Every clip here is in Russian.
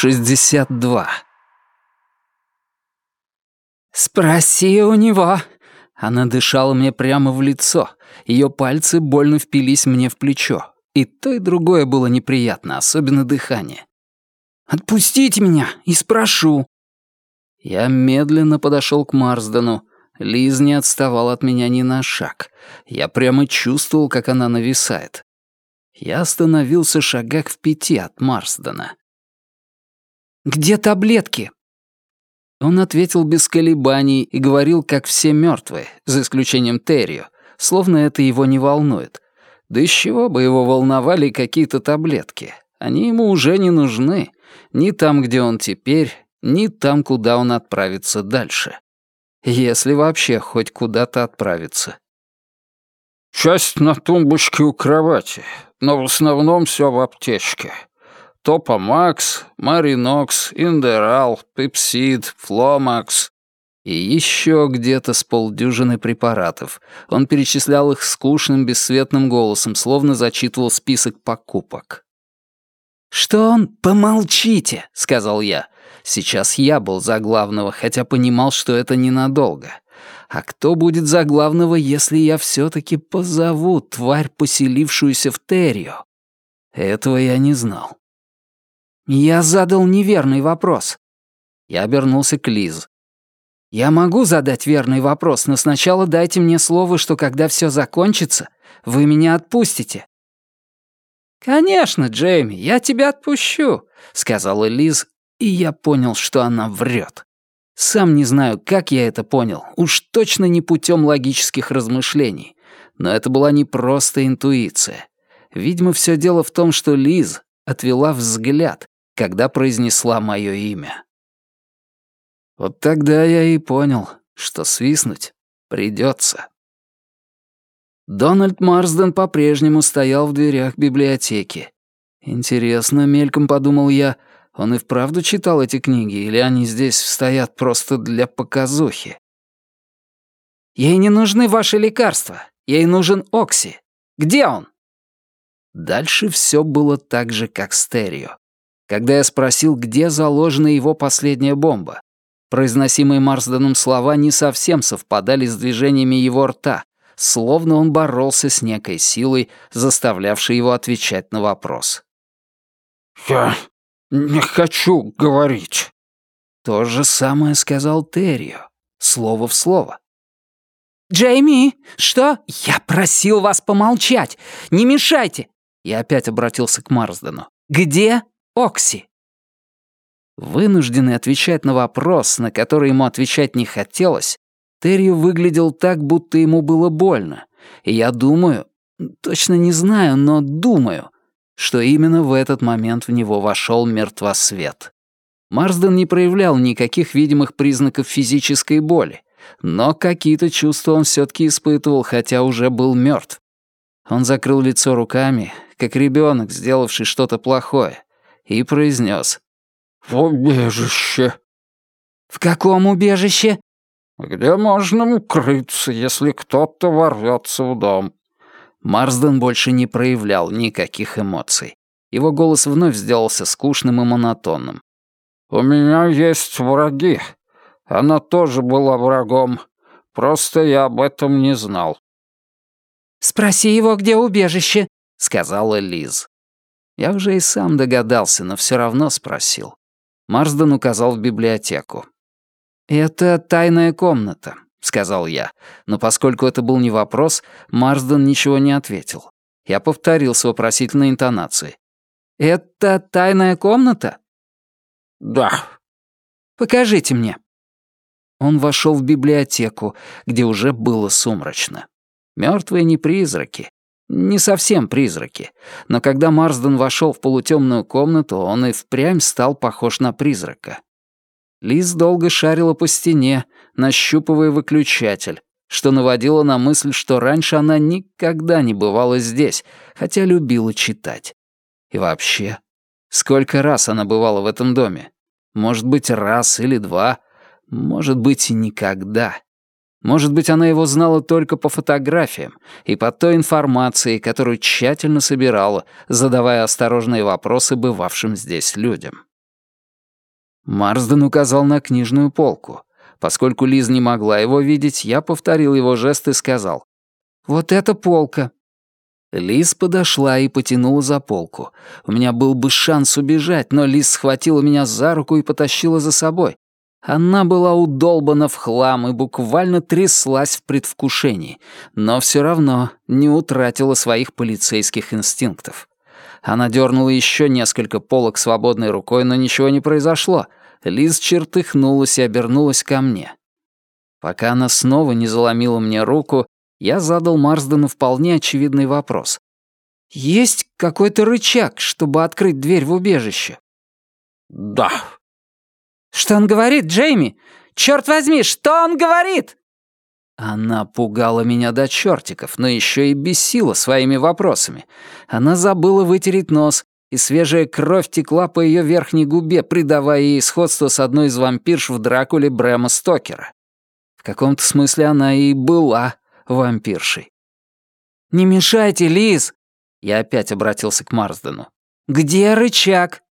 62. «Спроси у него!» Она дышала мне прямо в лицо. Ее пальцы больно впились мне в плечо. И то, и другое было неприятно, особенно дыхание. «Отпустите меня и спрошу!» Я медленно подошел к Марсдену. Лиз не отставал от меня ни на шаг. Я прямо чувствовал, как она нависает. Я остановился шагах в пяти от Марсдена. «Где таблетки?» Он ответил без колебаний и говорил, как все мертвые, за исключением Террио, словно это его не волнует. Да из чего бы его волновали какие-то таблетки? Они ему уже не нужны. Ни там, где он теперь, ни там, куда он отправится дальше. Если вообще хоть куда-то отправится. «Часть на тумбочке у кровати, но в основном все в аптечке. Топомакс, Маринокс, Индерал, Пепсид, Фломакс. И еще где-то с полдюжины препаратов. Он перечислял их скучным, бесцветным голосом, словно зачитывал список покупок. «Что он? Помолчите!» — сказал я. Сейчас я был за главного, хотя понимал, что это ненадолго. А кто будет за главного, если я все-таки позову тварь, поселившуюся в Террио? Этого я не знал. Я задал неверный вопрос. Я обернулся к Лиз. Я могу задать верный вопрос, но сначала дайте мне слово, что когда все закончится, вы меня отпустите. «Конечно, Джейми, я тебя отпущу», — сказала Лиз, и я понял, что она врет. Сам не знаю, как я это понял, уж точно не путем логических размышлений. Но это была не просто интуиция. Видимо, все дело в том, что Лиз отвела взгляд, когда произнесла мое имя. Вот тогда я и понял, что свистнуть придется. Дональд Марсден по-прежнему стоял в дверях библиотеки. Интересно, мельком подумал я, он и вправду читал эти книги, или они здесь стоят просто для показухи? «Ей не нужны ваши лекарства. Ей нужен Окси. Где он?» Дальше все было так же, как стерео когда я спросил, где заложена его последняя бомба. Произносимые Марсденом слова не совсем совпадали с движениями его рта, словно он боролся с некой силой, заставлявшей его отвечать на вопрос. «Я не хочу говорить». То же самое сказал Террио, слово в слово. «Джейми, что? Я просил вас помолчать! Не мешайте!» Я опять обратился к Марсдену. «Где Окси. Вынужденный отвечать на вопрос, на который ему отвечать не хотелось, Терри выглядел так, будто ему было больно. И я думаю, точно не знаю, но думаю, что именно в этот момент в него вошел мертвосвет. Марсден не проявлял никаких видимых признаков физической боли, но какие-то чувства он все таки испытывал, хотя уже был мертв. Он закрыл лицо руками, как ребенок, сделавший что-то плохое, и произнес. «В убежище». «В каком убежище?» «Где можно укрыться, если кто-то ворвется в дом». Марсден больше не проявлял никаких эмоций. Его голос вновь сделался скучным и монотонным. «У меня есть враги. Она тоже была врагом. Просто я об этом не знал». «Спроси его, где убежище», — сказала Лиз. Я уже и сам догадался, но все равно спросил. Марсден указал в библиотеку. «Это тайная комната», — сказал я. Но поскольку это был не вопрос, Марсден ничего не ответил. Я повторил с вопросительной интонацией. «Это тайная комната?» «Да». «Покажите мне». Он вошел в библиотеку, где уже было сумрачно. Мертвые не призраки, не совсем призраки, но когда Марсден вошел в полутемную комнату, он и впрямь стал похож на призрака. Лиз долго шарила по стене, нащупывая выключатель, что наводило на мысль, что раньше она никогда не бывала здесь, хотя любила читать. И вообще, сколько раз она бывала в этом доме? Может быть, раз или два, может быть, и никогда. Может быть, она его знала только по фотографиям и по той информации, которую тщательно собирала, задавая осторожные вопросы бывавшим здесь людям. Марсден указал на книжную полку. Поскольку Лиз не могла его видеть, я повторил его жест и сказал. «Вот эта полка». Лиз подошла и потянула за полку. У меня был бы шанс убежать, но Лиз схватила меня за руку и потащила за собой. Она была удолбана в хлам и буквально тряслась в предвкушении, но все равно не утратила своих полицейских инстинктов. Она дернула еще несколько полок свободной рукой, но ничего не произошло. Лиз чертыхнулась и обернулась ко мне. Пока она снова не заломила мне руку, я задал Марсдену вполне очевидный вопрос. «Есть какой-то рычаг, чтобы открыть дверь в убежище?» «Да». «Что он говорит, Джейми? Черт возьми, что он говорит?» Она пугала меня до чертиков, но еще и бесила своими вопросами. Она забыла вытереть нос, и свежая кровь текла по ее верхней губе, придавая ей сходство с одной из вампирш в Дракуле Брэма Стокера. В каком-то смысле она и была вампиршей. «Не мешайте, Лиз!» Я опять обратился к Марсдену. «Где рычаг?»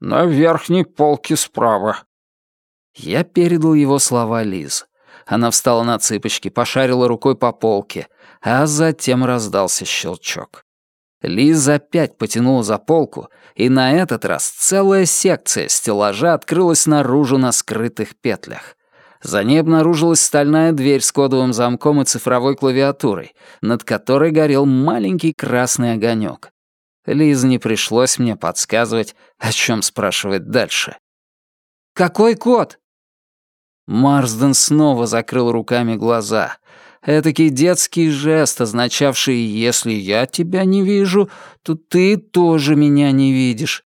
«На верхней полке справа». Я передал его слова Лиз. Она встала на цыпочки, пошарила рукой по полке, а затем раздался щелчок. Лиз опять потянула за полку, и на этот раз целая секция стеллажа открылась наружу на скрытых петлях. За ней обнаружилась стальная дверь с кодовым замком и цифровой клавиатурой, над которой горел маленький красный огонек. Лиз не пришлось мне подсказывать, о чем спрашивать дальше. «Какой код?» Марсден снова закрыл руками глаза. Этакий детский жест, означавший «если я тебя не вижу, то ты тоже меня не видишь».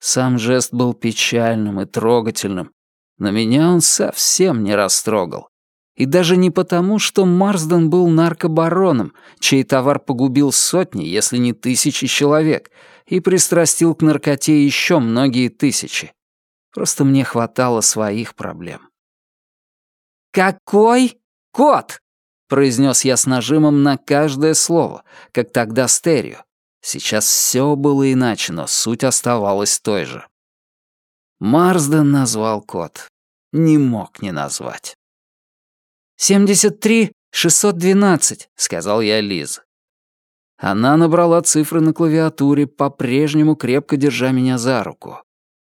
Сам жест был печальным и трогательным, но меня он совсем не растрогал. И даже не потому, что Марсден был наркобароном, чей товар погубил сотни, если не тысячи человек, и пристрастил к наркоте еще многие тысячи. Просто мне хватало своих проблем. «Какой кот?» — произнес я с нажимом на каждое слово, как тогда стерео. Сейчас все было иначе, но суть оставалась той же. Марсден назвал код. Не мог не назвать. «Семьдесят три шестьсот двенадцать», — сказал я Лиз. Она набрала цифры на клавиатуре, по-прежнему крепко держа меня за руку.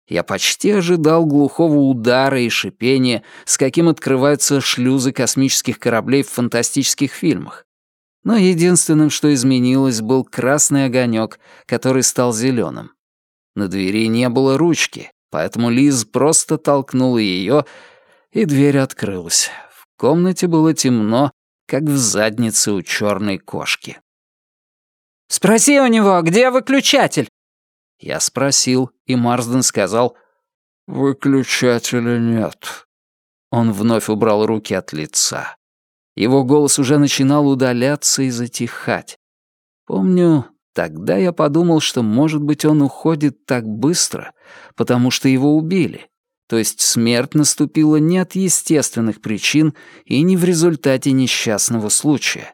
Я почти ожидал глухого удара и шипения, с каким открываются шлюзы космических кораблей в фантастических фильмах. Но единственным, что изменилось, был красный огонек, который стал зеленым. На двери не было ручки, поэтому Лиз просто толкнула ее, и дверь открылась. В комнате было темно, как в заднице у черной кошки. «Спроси у него, где выключатель?» Я спросил, и Марсден сказал «Выключателя нет». Он вновь убрал руки от лица. Его голос уже начинал удаляться и затихать. Помню, тогда я подумал, что, может быть, он уходит так быстро, потому что его убили. То есть смерть наступила не от естественных причин и не в результате несчастного случая.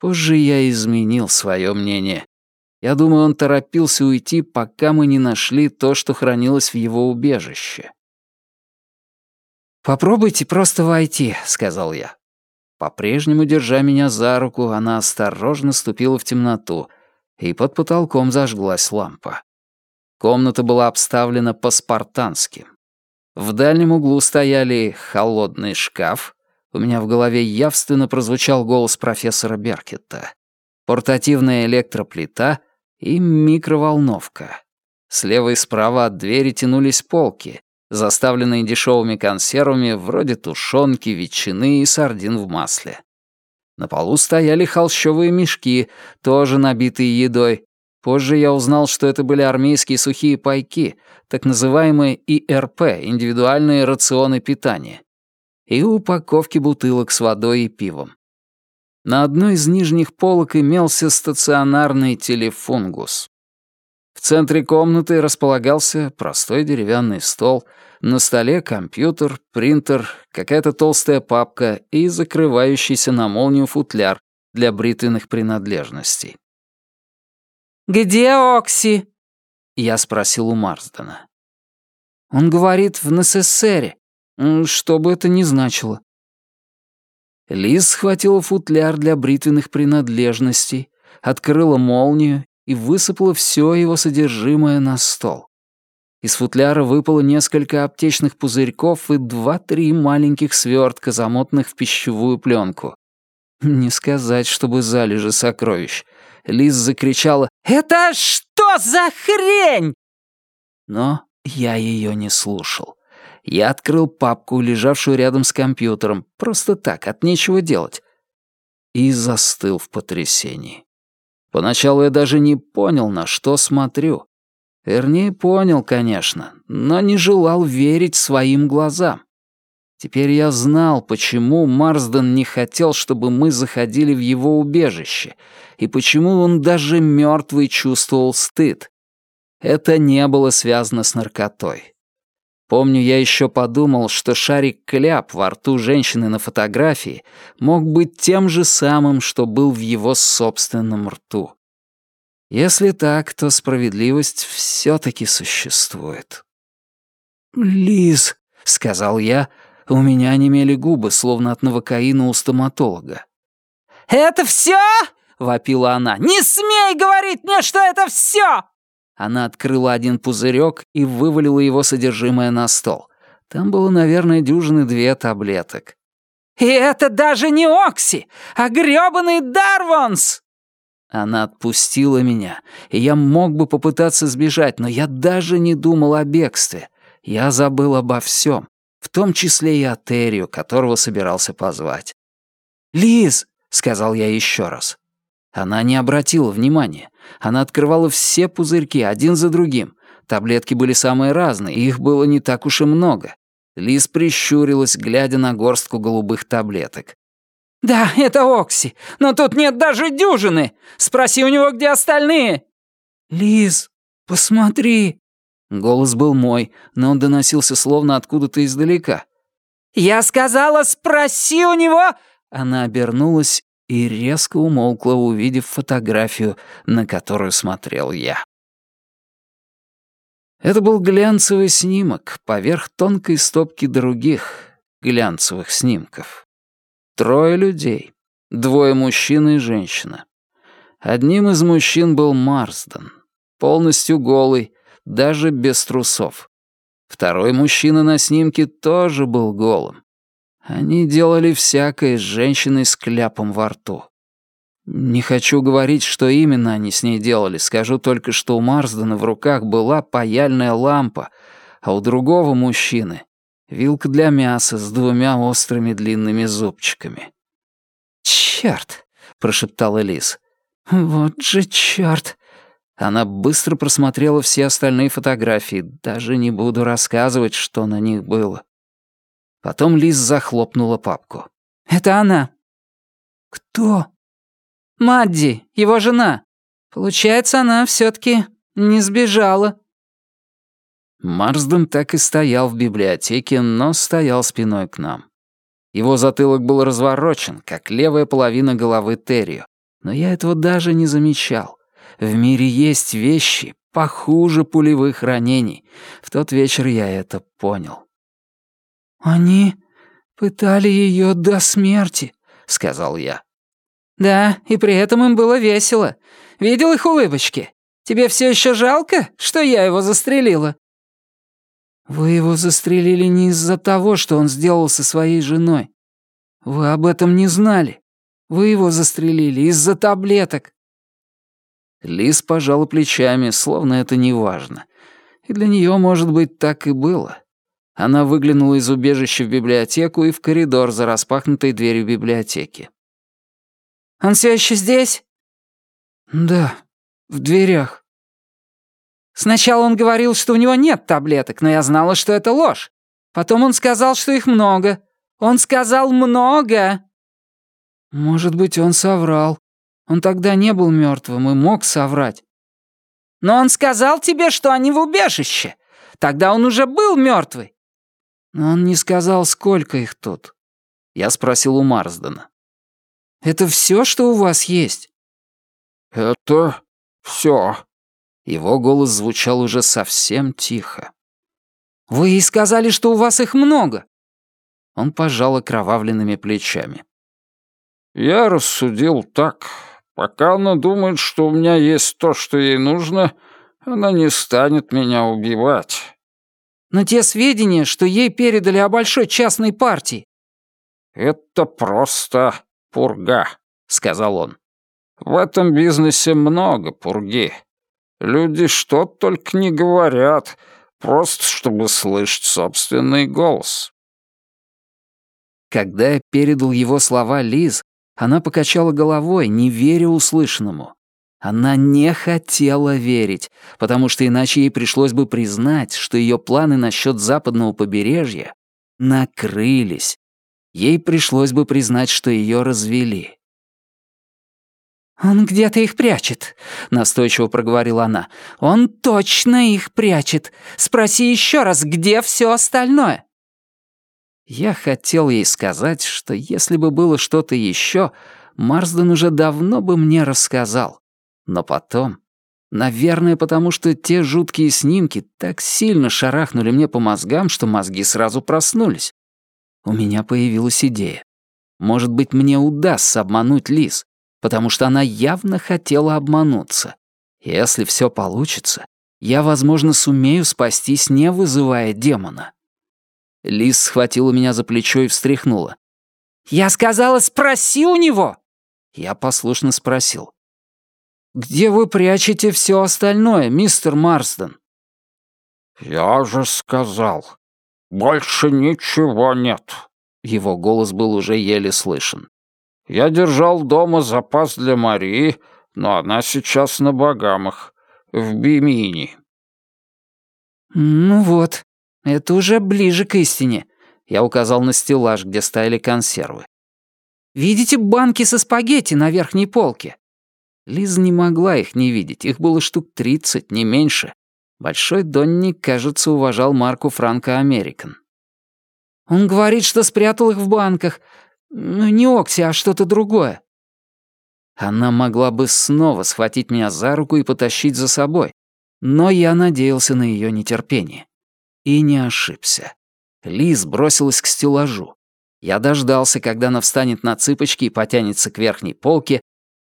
Позже я изменил свое мнение я думаю, он торопился уйти, пока мы не нашли то, что хранилось в его убежище. «Попробуйте просто войти», — сказал я. По-прежнему, держа меня за руку, она осторожно ступила в темноту, и под потолком зажглась лампа. Комната была обставлена по-спартански. В дальнем углу стояли холодный шкаф, у меня в голове явственно прозвучал голос профессора Беркетта, портативная электроплита — и микроволновка. Слева и справа от двери тянулись полки, заставленные дешевыми консервами вроде тушенки, ветчины и сардин в масле. На полу стояли холщовые мешки, тоже набитые едой. Позже я узнал, что это были армейские сухие пайки, так называемые ИРП, индивидуальные рационы питания, и упаковки бутылок с водой и пивом. На одной из нижних полок имелся стационарный телефунгус. В центре комнаты располагался простой деревянный стол, на столе компьютер, принтер, какая-то толстая папка и закрывающийся на молнию футляр для бритвенных принадлежностей. «Где Окси?» Я спросил у Марсдена. Он говорит в НССРе, что бы это ни значило. Лиз схватила футляр для бритвенных принадлежностей, открыла молнию и высыпала все его содержимое на стол. Из футляра выпало несколько аптечных пузырьков и два-три маленьких свертка, замотанных в пищевую пленку. Не сказать, чтобы залежи сокровищ. Лиз закричала «Это что за хрень?» Но я ее не слушал. Я открыл папку, лежавшую рядом с компьютером, просто так, от нечего делать, и застыл в потрясении. Поначалу я даже не понял, на что смотрю. Вернее, понял, конечно, но не желал верить своим глазам. Теперь я знал, почему Марсден не хотел, чтобы мы заходили в его убежище, и почему он даже мертвый чувствовал стыд. Это не было связано с наркотой. Помню, я еще подумал, что шарик-кляп во рту женщины на фотографии мог быть тем же самым, что был в его собственном рту. Если так, то справедливость все-таки существует. «Лиз», — сказал я, — у меня немели губы, словно от новокаина у стоматолога. «Это все?» — вопила она. «Не смей говорить мне, что это все!» Она открыла один пузырек и вывалила его содержимое на стол. Там было, наверное, дюжины две таблеток. «И это даже не Окси, а грёбаный Дарвонс!» Она отпустила меня, и я мог бы попытаться сбежать, но я даже не думал о бегстве. Я забыл обо всем, в том числе и о Террию, которого собирался позвать. «Лиз!» — сказал я еще раз. Она не обратила внимания. Она открывала все пузырьки, один за другим. Таблетки были самые разные, их было не так уж и много. Лиз прищурилась, глядя на горстку голубых таблеток. «Да, это Окси, но тут нет даже дюжины. Спроси у него, где остальные». «Лиз, посмотри». Голос был мой, но он доносился словно откуда-то издалека. «Я сказала, спроси у него...» Она обернулась и резко умолкла, увидев фотографию, на которую смотрел я. Это был глянцевый снимок поверх тонкой стопки других глянцевых снимков. Трое людей, двое мужчин и женщина. Одним из мужчин был Марсден, полностью голый, даже без трусов. Второй мужчина на снимке тоже был голым. Они делали всякое с женщиной с кляпом во рту. Не хочу говорить, что именно они с ней делали, скажу только, что у Марсдена в руках была паяльная лампа, а у другого мужчины — вилка для мяса с двумя острыми длинными зубчиками. «Чёрт!» — прошептала Лиз. «Вот же чёрт!» Она быстро просмотрела все остальные фотографии, даже не буду рассказывать, что на них было. Потом Лиз захлопнула папку. «Это она». «Кто?» «Мадди, его жена. Получается, она все таки не сбежала». Марсден так и стоял в библиотеке, но стоял спиной к нам. Его затылок был разворочен, как левая половина головы Террио, но я этого даже не замечал. В мире есть вещи похуже пулевых ранений. В тот вечер я это понял. «Они пытали ее до смерти», — сказал я. «Да, и при этом им было весело. Видел их улыбочки? Тебе все еще жалко, что я его застрелила?» «Вы его застрелили не из-за того, что он сделал со своей женой. Вы об этом не знали. Вы его застрелили из-за таблеток». Лис пожала плечами, словно это не важно. И для нее, может быть, так и было. Она выглянула из убежища в библиотеку и в коридор за распахнутой дверью библиотеки. «Он все еще здесь?» «Да, в дверях». «Сначала он говорил, что у него нет таблеток, но я знала, что это ложь. Потом он сказал, что их много. Он сказал много!» «Может быть, он соврал. Он тогда не был мертвым и мог соврать». «Но он сказал тебе, что они в убежище. Тогда он уже был мертвый. Но он не сказал, сколько их тут. Я спросил у Марсдена. «Это все, что у вас есть?» «Это все». Его голос звучал уже совсем тихо. Вы сказали, что у вас их много. Он пожал окровавленными плечами. Я рассудил так. Пока она думает, что у меня есть то, что ей нужно, она не станет меня убивать. Но те сведения, что ей передали о большой частной партии... «Это просто пурга», — сказал он. «В этом бизнесе много пурги. Люди что только не говорят, просто чтобы слышать собственный голос». Когда я передал его слова Лиз, она покачала головой, не веря услышанному. Она не хотела верить, потому что иначе ей пришлось бы признать, что ее планы насчет западного побережья накрылись. Ей пришлось бы признать, что ее развели. «Он где-то их прячет», — настойчиво проговорила она. «Он точно их прячет. Спроси еще раз, где все остальное?» Я хотел ей сказать, что если бы было что-то еще, Марсден уже давно бы мне рассказал. Но потом, наверное, потому что те жуткие снимки так сильно шарахнули мне по мозгам, что мозги сразу проснулись. У меня появилась идея. Может быть, мне удастся обмануть Лиз, потому что она явно хотела обмануться. Если все получится, я, возможно, сумею спастись, не вызывая демона. Лиз схватила меня за плечо и встряхнула. «Я сказала, спроси у него!» Я послушно спросил. «Где вы прячете все остальное, мистер Марсден?» «Я же сказал, больше ничего нет». Его голос был уже еле слышен. «Я держал дома запас для Марии, но она сейчас на Багамах, в Бимини». «Ну вот, это уже ближе к истине. Я указал на стеллаж, где стояли консервы. Видите банки со спагетти на верхней полке? Лиза не могла их не видеть, их было штук тридцать, не меньше. Большой Донни, кажется, уважал марку Франко Американ. Он говорит, что спрятал их в банках. Ну, не Окси, а что-то другое. Она могла бы снова схватить меня за руку и потащить за собой, но я надеялся на ее нетерпение. И не ошибся. Лиз бросилась к стеллажу. Я дождался, когда она встанет на цыпочки и потянется к верхней полке,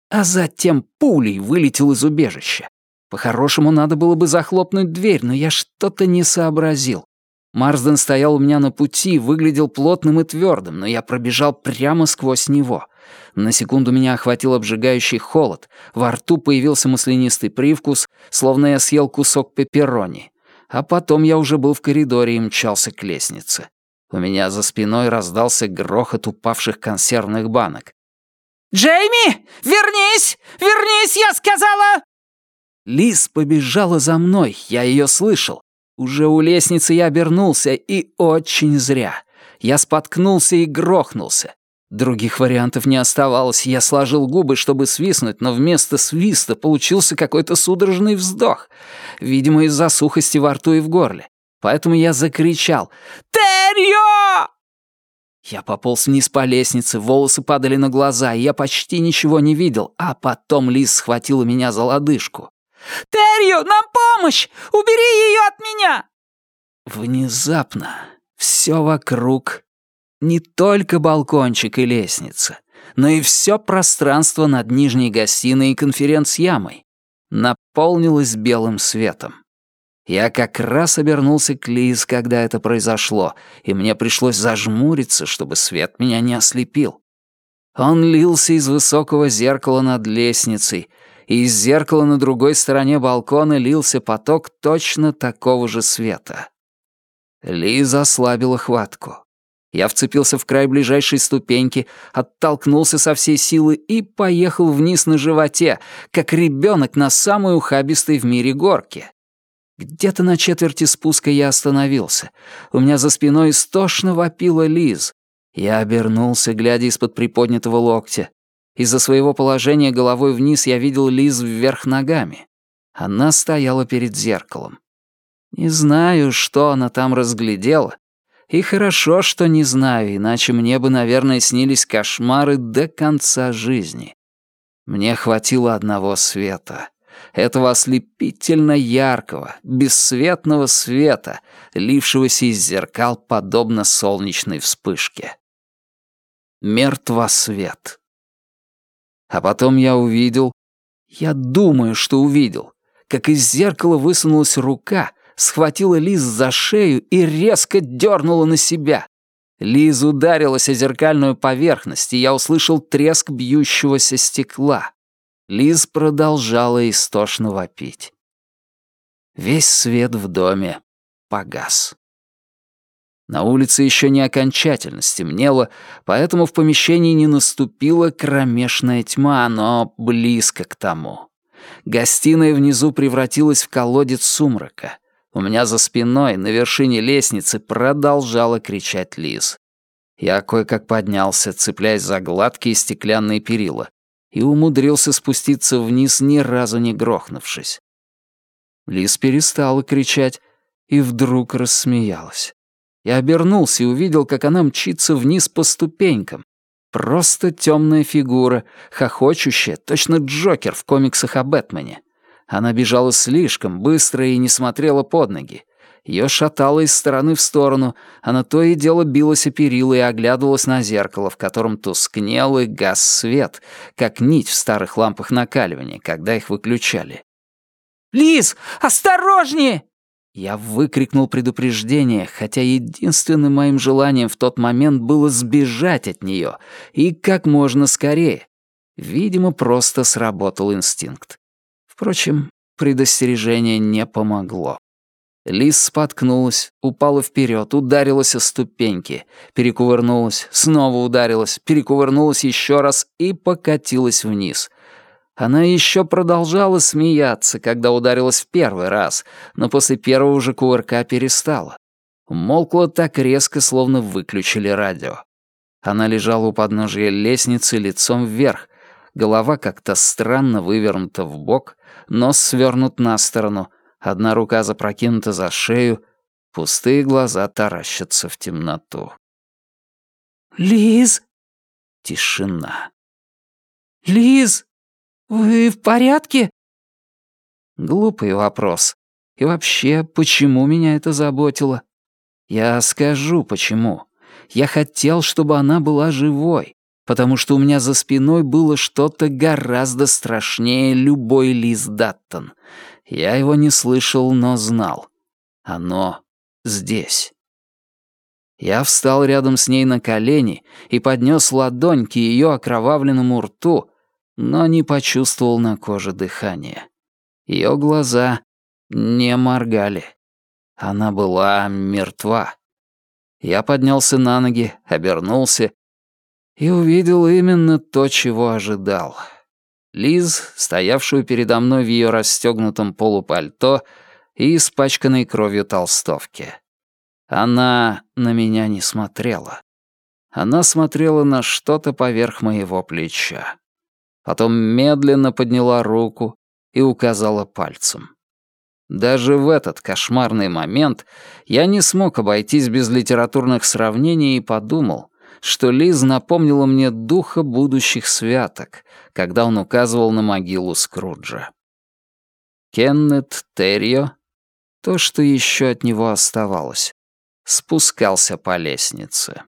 а затем пулей вылетел из убежища. По-хорошему, надо было бы захлопнуть дверь, но я что-то не сообразил. Марсден стоял у меня на пути, выглядел плотным и твердым, но я пробежал прямо сквозь него. На секунду меня охватил обжигающий холод, во рту появился маслянистый привкус, словно я съел кусок пепперони а потом я уже был в коридоре и мчался к лестнице. У меня за спиной раздался грохот упавших консервных банок. «Джейми, вернись! Вернись, я сказала!» Лиз побежала за мной, я ее слышал. Уже у лестницы я обернулся, и очень зря. Я споткнулся и грохнулся. Других вариантов не оставалось. Я сложил губы, чтобы свистнуть, но вместо свиста получился какой-то судорожный вздох. Видимо, из-за сухости во рту и в горле. Поэтому я закричал «Терьё!» Я пополз вниз по лестнице, волосы падали на глаза, и я почти ничего не видел, а потом Лиз схватила меня за лодыжку. «Терью, нам помощь! Убери ее от меня!» Внезапно все вокруг не только балкончик и лестница, но и все пространство над нижней гостиной и конференц-ямой наполнилось белым светом. Я как раз обернулся к Лиз, когда это произошло, и мне пришлось зажмуриться, чтобы свет меня не ослепил. Он лился из высокого зеркала над лестницей, и из зеркала на другой стороне балкона лился поток точно такого же света. Лиза ослабила хватку. Я вцепился в край ближайшей ступеньки, оттолкнулся со всей силы и поехал вниз на животе, как ребенок на самой ухабистой в мире горке. Где-то на четверти спуска я остановился. У меня за спиной истошно вопила Лиз. Я обернулся, глядя из-под приподнятого локтя. Из-за своего положения головой вниз я видел Лиз вверх ногами. Она стояла перед зеркалом. Не знаю, что она там разглядела, и хорошо, что не знаю, иначе мне бы, наверное, снились кошмары до конца жизни. Мне хватило одного света. этого ослепительно яркого, бесцветного света, лившегося из зеркал подобно солнечной вспышке. Мертвосвет. А потом я увидел, я думаю, что увидел, как из зеркала высунулась рука, схватила Лиз за шею и резко дернула на себя. Лиз ударилась о зеркальную поверхность, и я услышал треск бьющегося стекла. Лиз продолжала истошно вопить. Весь свет в доме погас. На улице еще не окончательно стемнело, поэтому в помещении не наступила кромешная тьма, но близко к тому. Гостиная внизу превратилась в колодец сумрака. У меня за спиной, на вершине лестницы, продолжала кричать Лиз. Я кое-как поднялся, цепляясь за гладкие стеклянные перила, и умудрился спуститься вниз, ни разу не грохнувшись. Лиз перестала кричать и вдруг рассмеялась. Я обернулся и увидел, как она мчится вниз по ступенькам. Просто темная фигура, хохочущая, точно Джокер в комиксах о Бэтмене. Она бежала слишком быстро и не смотрела под ноги. Ее шатало из стороны в сторону, она то и дело билась о перила и оглядывалась на зеркало, в котором тускнел и газ свет, как нить в старых лампах накаливания, когда их выключали. «Лиз, осторожнее!» Я выкрикнул предупреждение, хотя единственным моим желанием в тот момент было сбежать от нее и как можно скорее. Видимо, просто сработал инстинкт. Впрочем, предостережение не помогло. Лис споткнулась, упала вперед, ударилась о ступеньки, перекувырнулась, снова ударилась, перекувырнулась еще раз и покатилась вниз. Она еще продолжала смеяться, когда ударилась в первый раз, но после первого же кувырка перестала. Умолкла так резко, словно выключили радио. Она лежала у подножия лестницы лицом вверх, голова как-то странно вывернута в бок, нос свернут на сторону, одна рука запрокинута за шею, пустые глаза таращатся в темноту. «Лиз!» Тишина. «Лиз, вы в порядке?» Глупый вопрос. И вообще, почему меня это заботило? Я скажу, почему. Я хотел, чтобы она была живой потому что у меня за спиной было что-то гораздо страшнее любой Лиз Даттон. Я его не слышал, но знал. Оно здесь. Я встал рядом с ней на колени и поднес ладонь к ее окровавленному рту, но не почувствовал на коже дыхания. Ее глаза не моргали. Она была мертва. Я поднялся на ноги, обернулся и увидел именно то, чего ожидал. Лиз, стоявшую передо мной в ее расстегнутом полупальто и испачканной кровью толстовке. Она на меня не смотрела. Она смотрела на что-то поверх моего плеча. Потом медленно подняла руку и указала пальцем. Даже в этот кошмарный момент я не смог обойтись без литературных сравнений и подумал, что Лиз напомнила мне духа будущих святок, когда он указывал на могилу Скруджа. Кеннет Террио, то, что еще от него оставалось, спускался по лестнице.